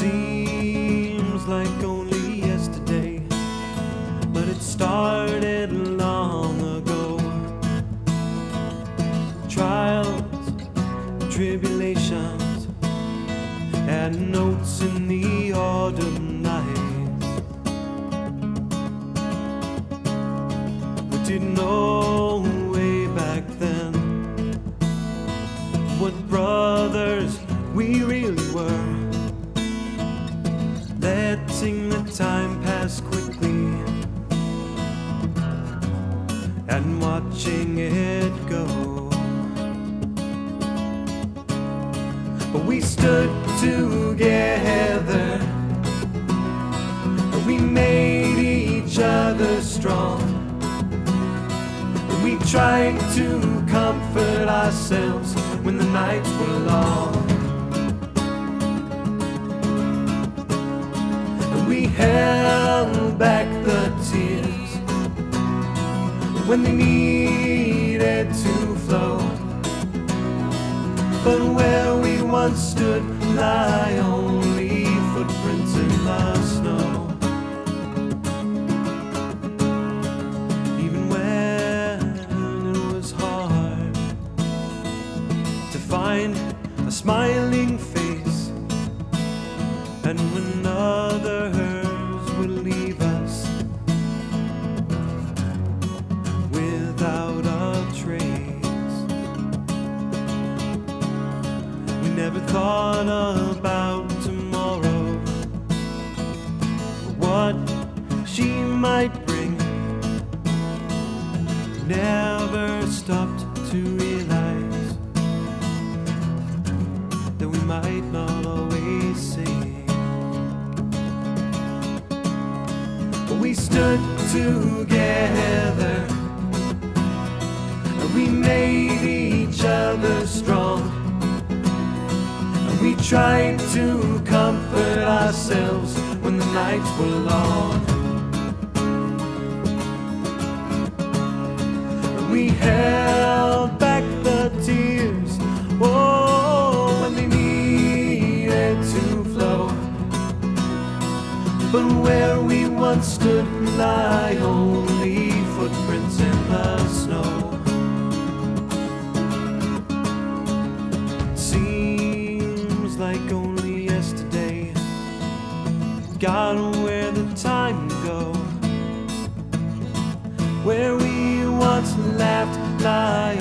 Seems like only yesterday, but it started long ago. Trials, tribulations, and notes in the autumn nights. We didn't know. Letting the time pass quickly and watching it go. But we stood together, we made each other strong. We tried to comfort ourselves when the nights were long. When they needed to flow. But where we once stood lie only footprints in the snow. Even when it was hard to find a smiling face, and when never thought about tomorrow, what she might bring. Never stopped to realize that we might not always see But we stood together, and we made each other strong. Tried to comfort ourselves when the nights were long. We held back the tears, oh, when they needed to flow. But where we once stood lie only like only yesterday. God, where the time go, where we once laughed, lied.